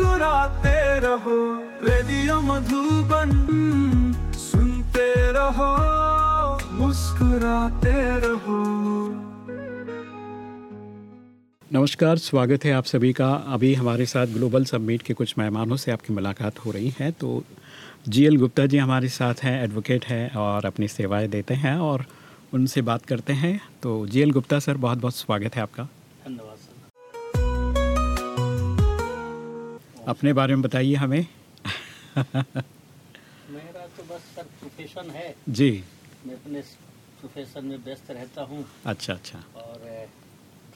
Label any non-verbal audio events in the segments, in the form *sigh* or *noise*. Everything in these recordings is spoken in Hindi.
मुस्कुराते रहो, रेडियो मधुबन सुनते रहो, मुस्कुराते रहो। नमस्कार, स्वागत है आप सभी का। अभी हमारे साथ ग्लोबल सबमिट के कुछ मेहमानों से आपकी मुलाकात हो रही है तो जी एल गुप्ता जी हमारे साथ हैं एडवोकेट हैं और अपनी सेवाएँ देते हैं और उनसे बात करते हैं। तो जी एल गुप्ता सर बहुत बहुत स्वागत है आपका। अपने बारे में बताइए हमें। मेरा तो बस सर प्रोफेशन है। जी। मैं अपने प्रोफेशन में व्यस्त रहता हूँ। अच्छा अच्छा। और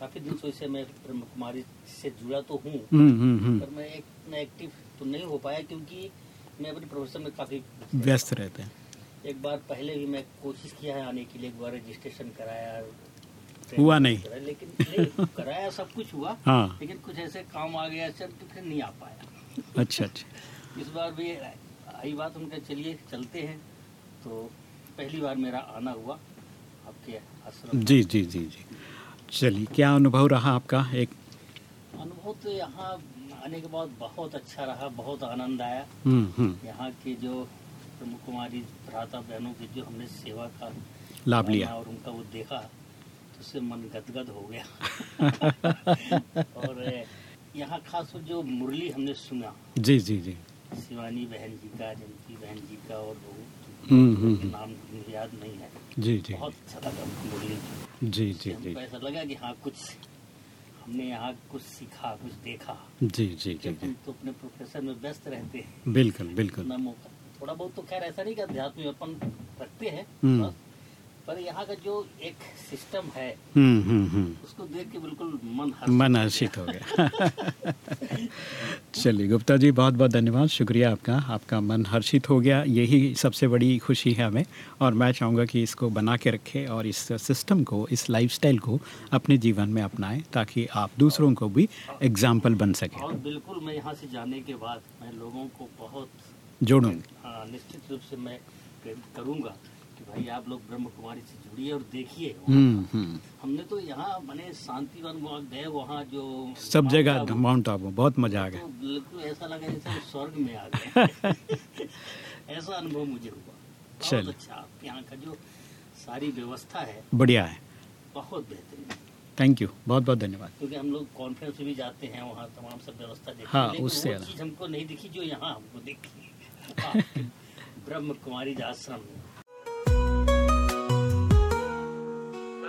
काफ़ी दिन से मैं ब्रह्म कुमारी से जुड़ा तो हूँ। हम्म हम्म हम्म। पर मैं एक मैं एक्टिव तो नहीं हो पाया क्योंकि मैं अपने प्रोफेशन में काफ़ी व्यस्त रहते हैं। एक बार पहले भी मैं कोशिश किया है आने के लिए एक बार रजिस्ट्रेशन कराया। हुआ नहीं। लेकिन नहीं कराया सब कुछ हुआ। हाँ। लेकिन कुछ ऐसे काम आ गया सर तो फिर नहीं आ पाया। अच्छा अच्छा। इस बार भी आई बात उनका चलिए चलते हैं। तो पहली बार मेरा आना हुआ आपके आश्रम जी जी जी जी। चलिए क्या अनुभव रहा आपका? एक अनुभव तो यहाँ आने के बाद बहुत अच्छा रहा बहुत आनंद आया। हम्म हम्म। यहाँ के जो प्रमुख कुमारी भ्राता बहनों की जो हमने सेवा का लाभ लिया। और उनका वो देखा उससे मन गदगद हो गया। *laughs* और यहाँ खास जो मुरली हमने सुना। जी जी जी। शिवानी बहन जी का जयंती बहन जी का और वो हम्म हम्म हम्म, नाम याद नहीं है। जी जी। बहुत अच्छा लगा मुरली जी। जी जी ऐसा लगा कि हाँ कुछ हमने यहाँ कुछ सीखा कुछ देखा। जी जी जी जी। हम तो अपने प्रोफेशन में व्यस्त रहते हैं। बिल्कुल बिल्कुल। थोड़ा बहुत तो खैर ऐसा नहीं कि अध्यात्म अपन रखते हैं। पर यहाँ का जो एक सिस्टम है हम्म हम्म हम्म। उसको देख के बिल्कुल मन मन हर्षित हो गया। *laughs* चलिए गुप्ता जी बहुत बहुत धन्यवाद शुक्रिया आपका। आपका मन हर्षित हो गया यही सबसे बड़ी खुशी है हमें। और मैं चाहूँगा कि इसको बना के रखें और इस सिस्टम को इस लाइफस्टाइल को अपने जीवन में अपनाएँ ताकि आप दूसरों को भी एग्ज़ाम्पल बन सकें। और बिल्कुल मैं यहाँ से जाने के बाद मैं लोगों को बहुत जोड़ूँगे। हाँ, निश्चित रूप से मैं करूँगा। कि भाई आप लोग ब्रह्म कुमारी से जुड़िए और देखिए। हम्म हम्म। हमने तो यहाँ मैंने शांतिवन वहाँ गए वहाँ जो सब जगह माउंट आबू। बहुत मज़ा आ तो गया बिल्कुल ऐसा लगा जैसे स्वर्ग में आ गए। *laughs* ऐसा अनुभव मुझे हुआ। बहुत अच्छा आपके यहाँ का जो सारी व्यवस्था है बढ़िया है। बहुत बेहतरीन थैंक यू बहुत बहुत धन्यवाद। क्योंकि हम लोग कॉन्फ्रेंस में भी जाते हैं वहाँ तमाम सब व्यवस्था देखते हाँ, हैं उससे चीज़ हमको नहीं दिखी जो यहाँ हमको दिखी। *laughs* ब्रह्म कुमारी आश्रम। में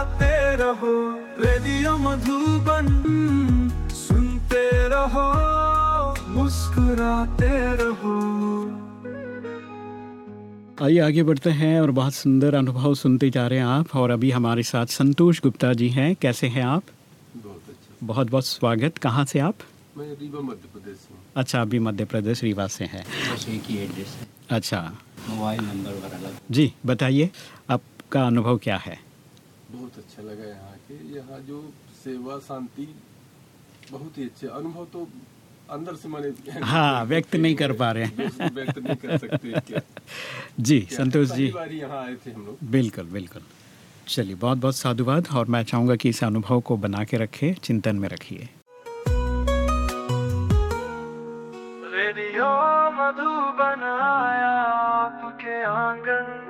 मुस्कुराते रहो रेडियो मधुबन। सुनते रहो मुस्कुराते रहो। आइए आगे बढ़ते हैं और बहुत सुंदर अनुभव सुनते जा रहे हैं आप और अभी हमारे साथ संतोष गुप्ता जी हैं। कैसे हैं आप? बहुत अच्छा। बहुत बहुत स्वागत। कहाँ से आप? मैं रीवा मध्य प्रदेश से अच्छा अभी मध्य प्रदेश रीवा से है। अच्छा। मोबाइल नंबर जी बताइए आपका अनुभव क्या है? बहुत अच्छा लगा यहाँ के। यहाँ जो सेवा शांति बहुत ही अच्छे अनुभव तो अंदर से मैंने *laughs* हाँ, व्यक्त नहीं कर पा रहे हैं। *laughs* व्यक्त नहीं कर सकते क्या? *laughs* जी संतोष जी। यहाँ आए थे हम लोग। बिल्कुल बिल्कुल। चलिए बहुत बहुत साधुवाद और मैं चाहूँगा कि इस अनुभव को बना के रखें चिंतन में रखिए। रेडियो मधुबन आया आपके आँगन।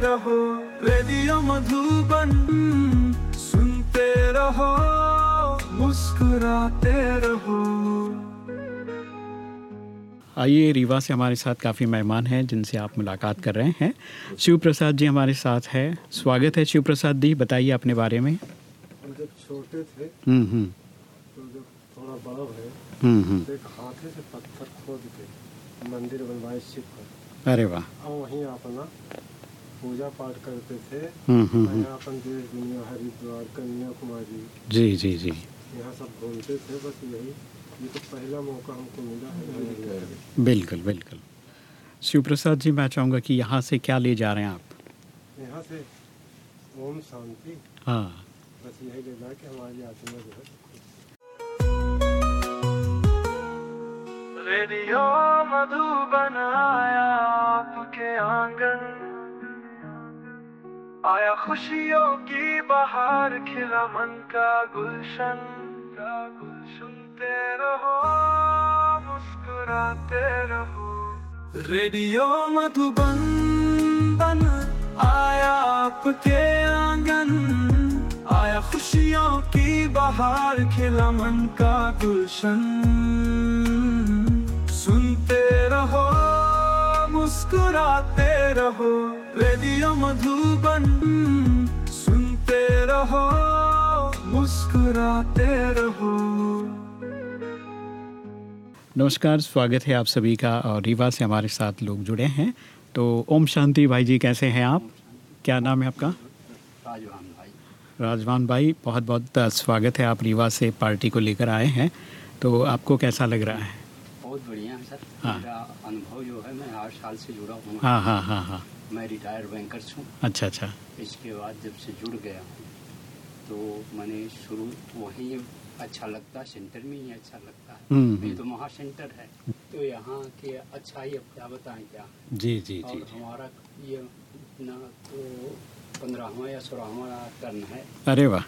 रहो। रेडियो मधुबन सुनते रहो। मुस्कुराते रहो। आइए रीवा से हमारे साथ काफ़ी मेहमान हैं जिनसे आप मुलाकात कर रहे हैं। शिव प्रसाद जी हमारे साथ है। स्वागत है शिव प्रसाद जी बताइए अपने बारे में। जब छोटे थे हम्म हम्म। तो जब थोड़ा बड़ा भले हम्म हम्म। तो एक हाथे से पत्थर खोद के मंदिर बनवाए शिव का। अरे वाह। वहीं अपना पूजा पाठ करते थे। हम्म हम्म हम्म। यहाँ अपन देश दुनिया हरिद्वार कन्याकुमारी। जी जी जी। यहाँ सब घूमते थे बस यही। ये तो पहला मौका हमको मिला है। बिल्कुल बिल्कुल। शिव प्रसाद जी मैं चाहूँगा कि यहाँ से क्या ले जा रहे हैं आप? यहाँ से ओम शांति। हाँ। बस यही ले जाए कि हमारी आत्मा जो है। रेडियो मधुबन आया आपके आँगन। आया खुशियों की बाहर, खिला मन का गुलशन। का गुल रहो, मुस्कुराते रहो। रेडियो मधुबन बन आया आपके आँगन। आया खुशियों की बाहर, खिला मन का गुलशन। मुस्कुराते रहो रेडियो मधुबन सुनते रहो मुस्कुराते रहो। नमस्कार स्वागत है आप सभी का और रीवा से हमारे साथ लोग जुड़े हैं। तो ओम शांति भाई जी कैसे हैं आप? क्या नाम है आपका? राजवान भाई। राजवान भाई बहुत बहुत स्वागत है आप रीवा से पार्टी को लेकर आए हैं। तो आपको कैसा लग रहा है? बढ़िया है सर। हाँ। मेरा अनुभव जो है मैं आठ साल से जुड़ा हूँ। हाँ हाँ हाँ हाँ। मैं रिटायर्ड बैंकर्स हूँ। अच्छा अच्छा। इसके बाद जब से जुड़ गया हूँ तो मैंने शुरू वहीं अच्छा लगता सेंटर में ही अच्छा लगता है। हम्म, ये तो महा सेंटर है। तो यहाँ के अच्छा ही अब क्या बताएँ क्या? जी जी जी और जी। हमारा ये ना तो पंद्रहवा या सोलहवा टर्न है। अरे वाह।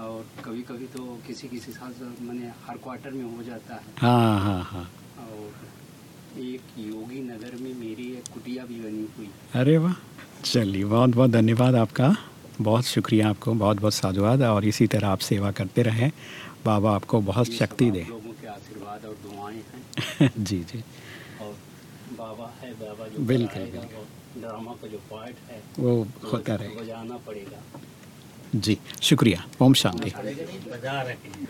और कभी कभी तो किसी किसी साल मैंने हर क्वार्टर में हो जाता है। हाँ हाँ हाँ। एक योगी नगर में मेरी एक कुटिया भी बनी हुई। अरे वाह। चलिए बहुत बहुत धन्यवाद आपका। बहुत शुक्रिया आपको बहुत बहुत साधुवाद और इसी तरह आप सेवा करते रहें। बाबा आपको बहुत शक्ति दे। लोगों के आशीर्वाद और दुआएँ हैं। *laughs* जी जी। और बाबा है बाबा जो बिल्कुल, बिल्कुल। ड्रामा का जो पार्ट है वो होता रहेगा बजाना पड़ेगा। जी शुक्रिया। ओम शांति। बजा रहे हैं।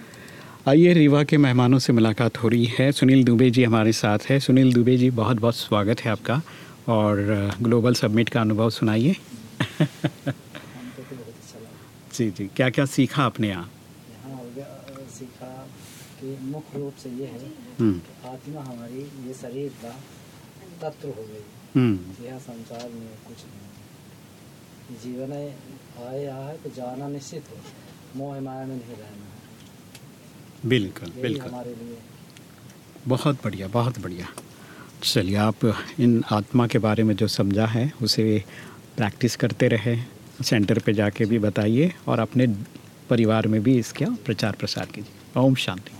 आइए रीवा के मेहमानों से मुलाकात हो रही है। सुनील दुबे जी हमारे साथ है। सुनील दुबे जी बहुत बहुत स्वागत है आपका और ग्लोबल सबमिट का अनुभव सुनाइए। जी जी। क्या क्या सीखा आपने यहाँ? सीखा कि मुख्य रूप से ये है हम्म, कि आत्मा हमारी ये शरीर का तत्व हो गई। हम्म, यह संसार में कुछ नहीं जीवन आए यहाँ है तो जाना निश्चित है। मोह माया में नहीं रहना है। बिल्कुल बिल्कुल। बहुत बढ़िया बहुत बढ़िया। चलिए आप इन आत्मा के बारे में जो समझा है उसे प्रैक्टिस करते रहे सेंटर पे जाके भी बताइए और अपने परिवार में भी इसका प्रचार प्रसार कीजिए। ओम शांति।